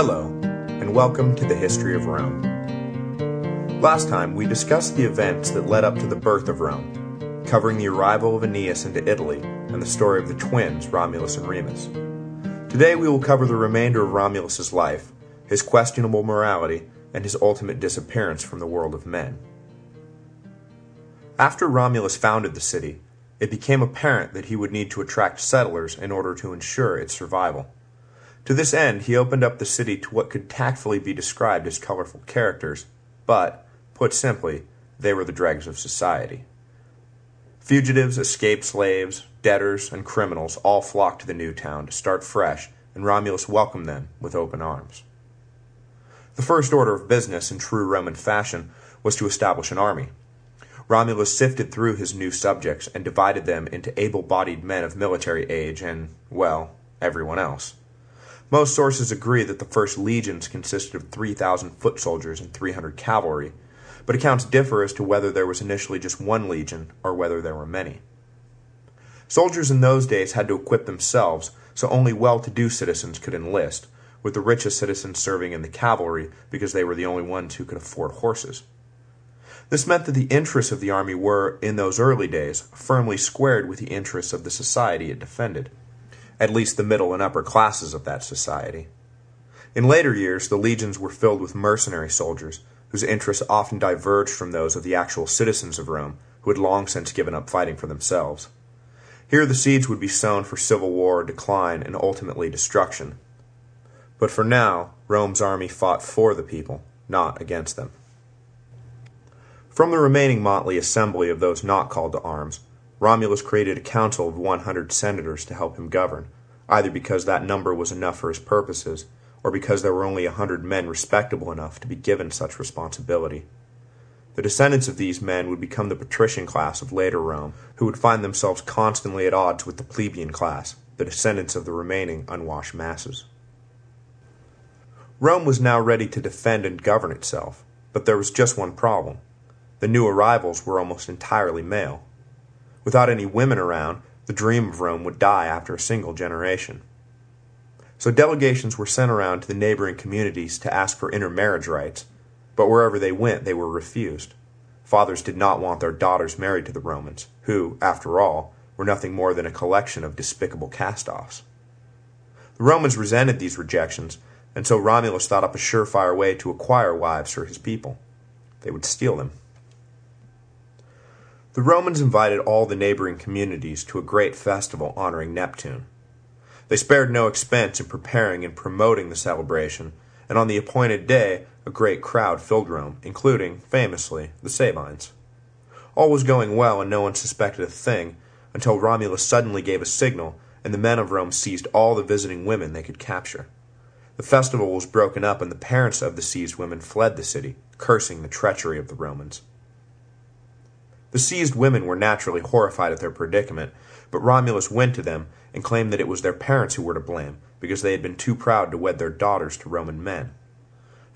Hello, and welcome to the History of Rome. Last time, we discussed the events that led up to the birth of Rome, covering the arrival of Aeneas into Italy and the story of the twins, Romulus and Remus. Today, we will cover the remainder of Romulus's life, his questionable morality, and his ultimate disappearance from the world of men. After Romulus founded the city, it became apparent that he would need to attract settlers in order to ensure its survival. To this end, he opened up the city to what could tactfully be described as colorful characters, but, put simply, they were the dregs of society. Fugitives, escaped slaves, debtors, and criminals all flocked to the new town to start fresh, and Romulus welcomed them with open arms. The first order of business in true Roman fashion was to establish an army. Romulus sifted through his new subjects and divided them into able bodied men of military age and, well, everyone else. Most sources agree that the first legions consisted of 3,000 foot soldiers and 300 cavalry, but accounts differ as to whether there was initially just one legion or whether there were many. Soldiers in those days had to equip themselves, so only well to do citizens could enlist, with the richest citizens serving in the cavalry because they were the only ones who could afford horses. This meant that the interests of the army were, in those early days, firmly squared with the interests of the society it defended at least the middle and upper classes of that society. In later years, the legions were filled with mercenary soldiers, whose interests often diverged from those of the actual citizens of Rome, who had long since given up fighting for themselves. Here the seeds would be sown for civil war, decline, and ultimately destruction. But for now, Rome's army fought for the people, not against them. From the remaining motley assembly of those not called to arms, Romulus created a council of 100 senators to help him govern, either because that number was enough for his purposes, or because there were only a hundred men respectable enough to be given such responsibility. The descendants of these men would become the patrician class of later Rome, who would find themselves constantly at odds with the plebeian class, the descendants of the remaining unwashed masses. Rome was now ready to defend and govern itself, but there was just one problem. The new arrivals were almost entirely male. Without any women around, the dream of Rome would die after a single generation. So delegations were sent around to the neighboring communities to ask for intermarriage rights, but wherever they went they were refused. Fathers did not want their daughters married to the Romans, who, after all, were nothing more than a collection of despicable cast-offs. The Romans resented these rejections, and so Romulus thought up a surefire way to acquire wives for his people. They would steal them. The Romans invited all the neighboring communities to a great festival honoring Neptune. They spared no expense in preparing and promoting the celebration, and on the appointed day a great crowd filled Rome, including, famously, the Sabines. All was going well and no one suspected a thing, until Romulus suddenly gave a signal, and the men of Rome seized all the visiting women they could capture. The festival was broken up, and the parents of the seized women fled the city, cursing the treachery of the Romans. The seized women were naturally horrified at their predicament, but Romulus went to them and claimed that it was their parents who were to blame, because they had been too proud to wed their daughters to Roman men.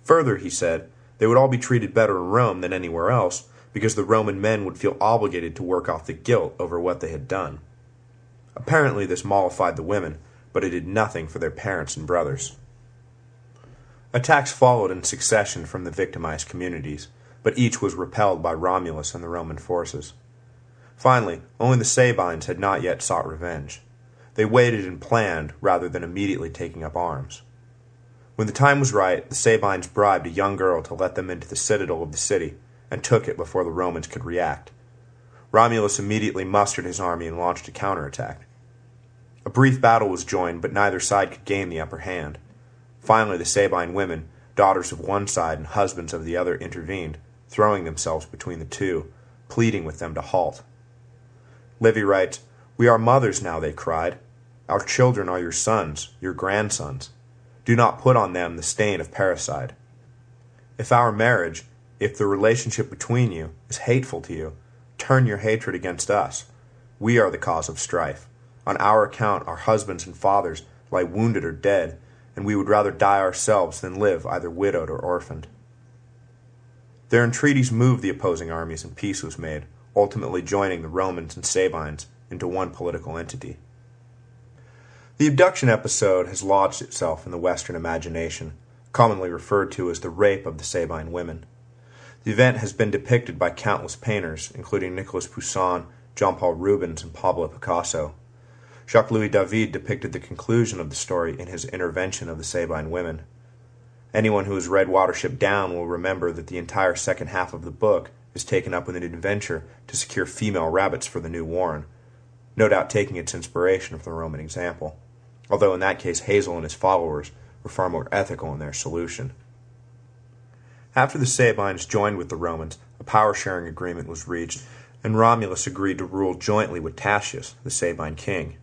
Further, he said, they would all be treated better in Rome than anywhere else, because the Roman men would feel obligated to work off the guilt over what they had done. Apparently this mollified the women, but it did nothing for their parents and brothers. Attacks followed in succession from the victimized communities but each was repelled by Romulus and the Roman forces. Finally, only the Sabines had not yet sought revenge. They waited and planned rather than immediately taking up arms. When the time was right, the Sabines bribed a young girl to let them into the citadel of the city, and took it before the Romans could react. Romulus immediately mustered his army and launched a counterattack. A brief battle was joined, but neither side could gain the upper hand. Finally, the Sabine women, daughters of one side and husbands of the other, intervened, throwing themselves between the two, pleading with them to halt. Livy writes, We are mothers now, they cried. Our children are your sons, your grandsons. Do not put on them the stain of parricide. If our marriage, if the relationship between you, is hateful to you, turn your hatred against us. We are the cause of strife. On our account, our husbands and fathers lie wounded or dead, and we would rather die ourselves than live either widowed or orphaned. Their entreaties moved the opposing armies and peace was made, ultimately joining the Romans and Sabines into one political entity. The abduction episode has lodged itself in the Western imagination, commonly referred to as the rape of the Sabine women. The event has been depicted by countless painters, including Nicolas Poussin, Jean Paul Rubens, and Pablo Picasso. Jacques Louis David depicted the conclusion of the story in his Intervention of the Sabine Women. Anyone who has read Watership Down will remember that the entire second half of the book is taken up with an adventure to secure female rabbits for the new warren, no doubt taking its inspiration from the Roman example, although in that case Hazel and his followers were far more ethical in their solution. After the Sabines joined with the Romans, a power sharing agreement was reached, and Romulus agreed to rule jointly with Tatius, the Sabine king.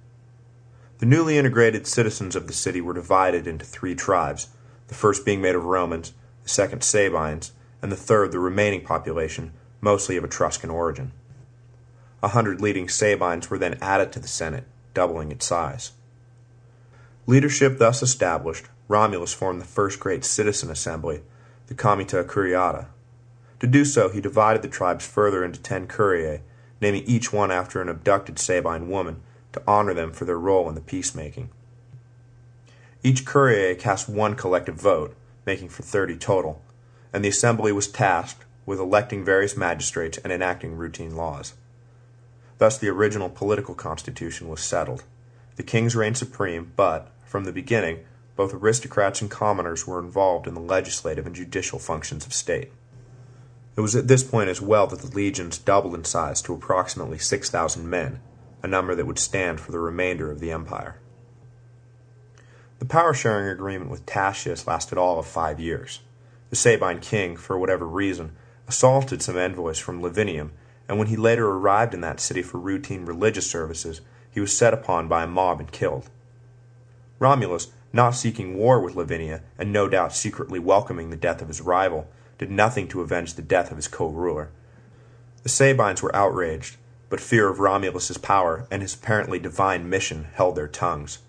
The newly integrated citizens of the city were divided into three tribes, the first being made of Romans, the second Sabines, and the third the remaining population, mostly of Etruscan origin. A hundred leading Sabines were then added to the Senate, doubling its size. Leadership thus established, Romulus formed the first great citizen assembly, the Comitia Curiata. To do so, he divided the tribes further into ten curiae, naming each one after an abducted Sabine woman, to honor them for their role in the peacemaking. Each curia cast one collective vote, making for thirty total, and the assembly was tasked with electing various magistrates and enacting routine laws. Thus the original political constitution was settled. The kings reigned supreme, but, from the beginning, both aristocrats and commoners were involved in the legislative and judicial functions of state. It was at this point as well that the legions doubled in size to approximately 6,000 men, a number that would stand for the remainder of the empire. The power sharing agreement with Tatius lasted all of five years. The Sabine king, for whatever reason, assaulted some envoys from Lavinium, and when he later arrived in that city for routine religious services, he was set upon by a mob and killed. Romulus, not seeking war with Lavinia, and no doubt secretly welcoming the death of his rival, did nothing to avenge the death of his co-ruler. The Sabines were outraged, but fear of Romulus's power and his apparently divine mission held their tongues.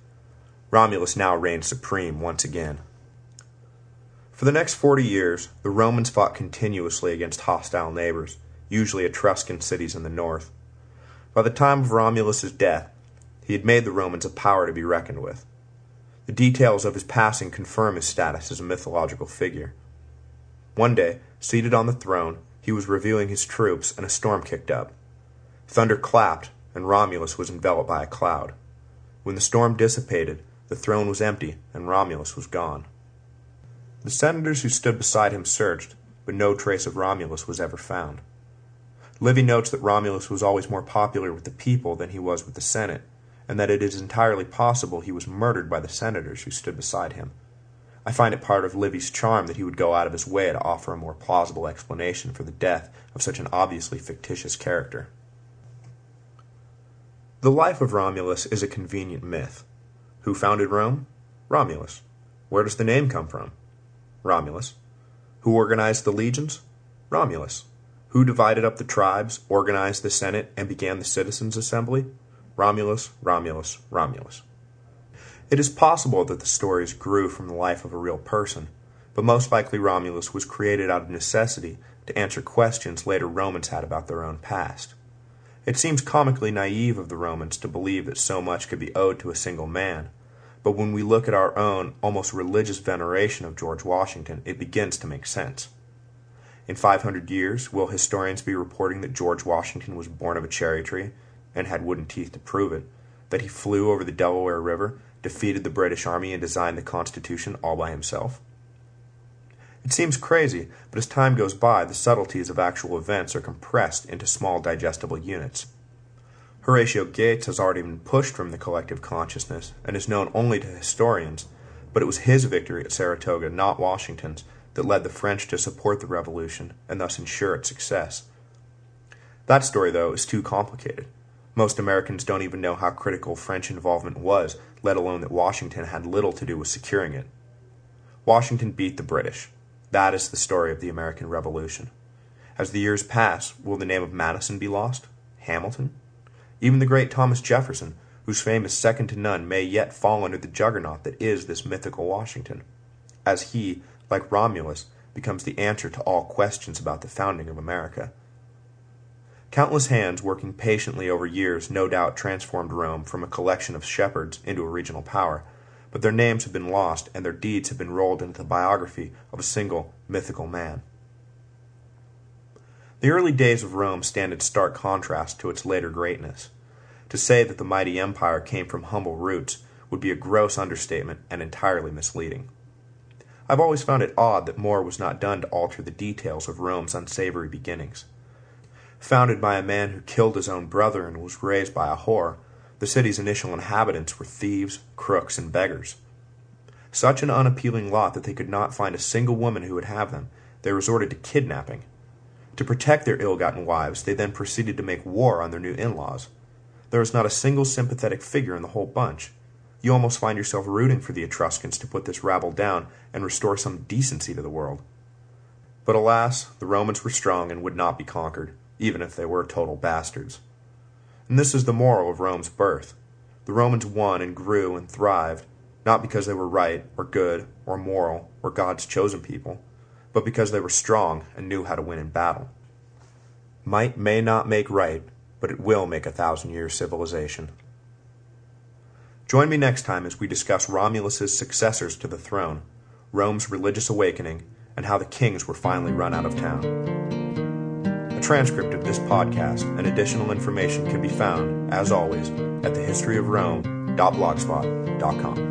Romulus now reigned supreme once again. For the next forty years, the Romans fought continuously against hostile neighbors, usually Etruscan cities in the north. By the time of Romulus's death, he had made the Romans a power to be reckoned with. The details of his passing confirm his status as a mythological figure. One day, seated on the throne, he was reviewing his troops and a storm kicked up. Thunder clapped, and Romulus was enveloped by a cloud. When the storm dissipated, the throne was empty, and Romulus was gone. The senators who stood beside him searched, but no trace of Romulus was ever found. Livy notes that Romulus was always more popular with the people than he was with the Senate, and that it is entirely possible he was murdered by the senators who stood beside him. I find it part of Livy's charm that he would go out of his way to offer a more plausible explanation for the death of such an obviously fictitious character. The life of Romulus is a convenient myth. Who founded Rome? Romulus. Where does the name come from? Romulus. Who organized the legions? Romulus. Who divided up the tribes, organized the Senate, and began the citizens' assembly? Romulus, Romulus, Romulus. It is possible that the stories grew from the life of a real person, but most likely Romulus was created out of necessity to answer questions later Romans had about their own past. It seems comically naive of the Romans to believe that so much could be owed to a single man, but when we look at our own almost religious veneration of George Washington, it begins to make sense. In 500 years, will historians be reporting that George Washington was born of a cherry tree and had wooden teeth to prove it, that he flew over the Delaware River, defeated the British Army, and designed the Constitution all by himself? It seems crazy, but as time goes by, the subtleties of actual events are compressed into small digestible units. Horatio Gates has already been pushed from the collective consciousness and is known only to historians, but it was his victory at Saratoga, not Washington's, that led the French to support the revolution and thus ensure its success. That story, though, is too complicated. Most Americans don't even know how critical French involvement was, let alone that Washington had little to do with securing it. Washington beat the British. That is the story of the American Revolution. As the years pass, will the name of Madison be lost? Hamilton? Even the great Thomas Jefferson, whose fame is second to none, may yet fall under the juggernaut that is this mythical Washington, as he, like Romulus, becomes the answer to all questions about the founding of America. Countless hands working patiently over years no doubt transformed Rome from a collection of shepherds into a regional power, but their names have been lost and their deeds have been rolled into the biography of a single mythical man. The early days of Rome stand in stark contrast to its later greatness. To say that the mighty empire came from humble roots would be a gross understatement and entirely misleading. I've always found it odd that more was not done to alter the details of Rome's unsavory beginnings. Founded by a man who killed his own brother and was raised by a whore, the city's initial inhabitants were thieves, crooks, and beggars. Such an unappealing lot that they could not find a single woman who would have them, they resorted to kidnapping. To protect their ill gotten wives, they then proceeded to make war on their new in laws. There was not a single sympathetic figure in the whole bunch. You almost find yourself rooting for the Etruscans to put this rabble down and restore some decency to the world. But alas, the Romans were strong and would not be conquered, even if they were total bastards. And this is the moral of Rome's birth. The Romans won and grew and thrived, not because they were right or good or moral or God's chosen people, but because they were strong and knew how to win in battle. Might may not make right, but it will make a thousand year civilization. Join me next time as we discuss Romulus's successors to the throne, Rome's religious awakening, and how the kings were finally run out of town. Transcript of this podcast and additional information can be found, as always, at thehistoryofrome.blogspot.com.